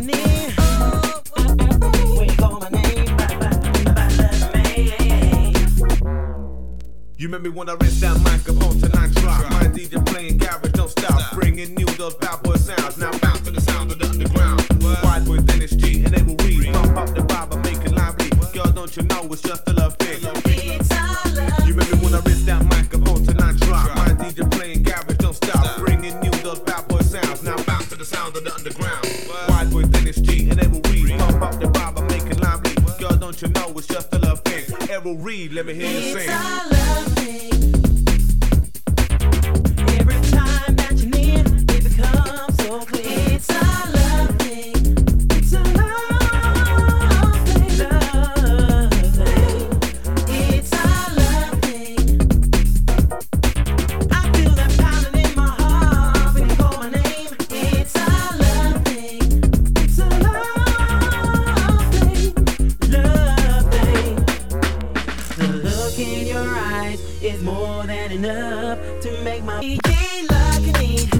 You make me wanna rinse that mic on. My DJ playing don't stop. Bringing those bad boy sounds. Now bounce to the sound of the underground. And up the make it lively. Girl, don't you know it's just a love thing? You make me wanna that. My DJ playing garage, don't stop. Bringing new those bad boy sounds. Now bounce to the sound of the underground. You know it's just a love thing? Able Reed, let me hear you sing. Every in your eyes is more than enough to make my DJ look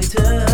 we took.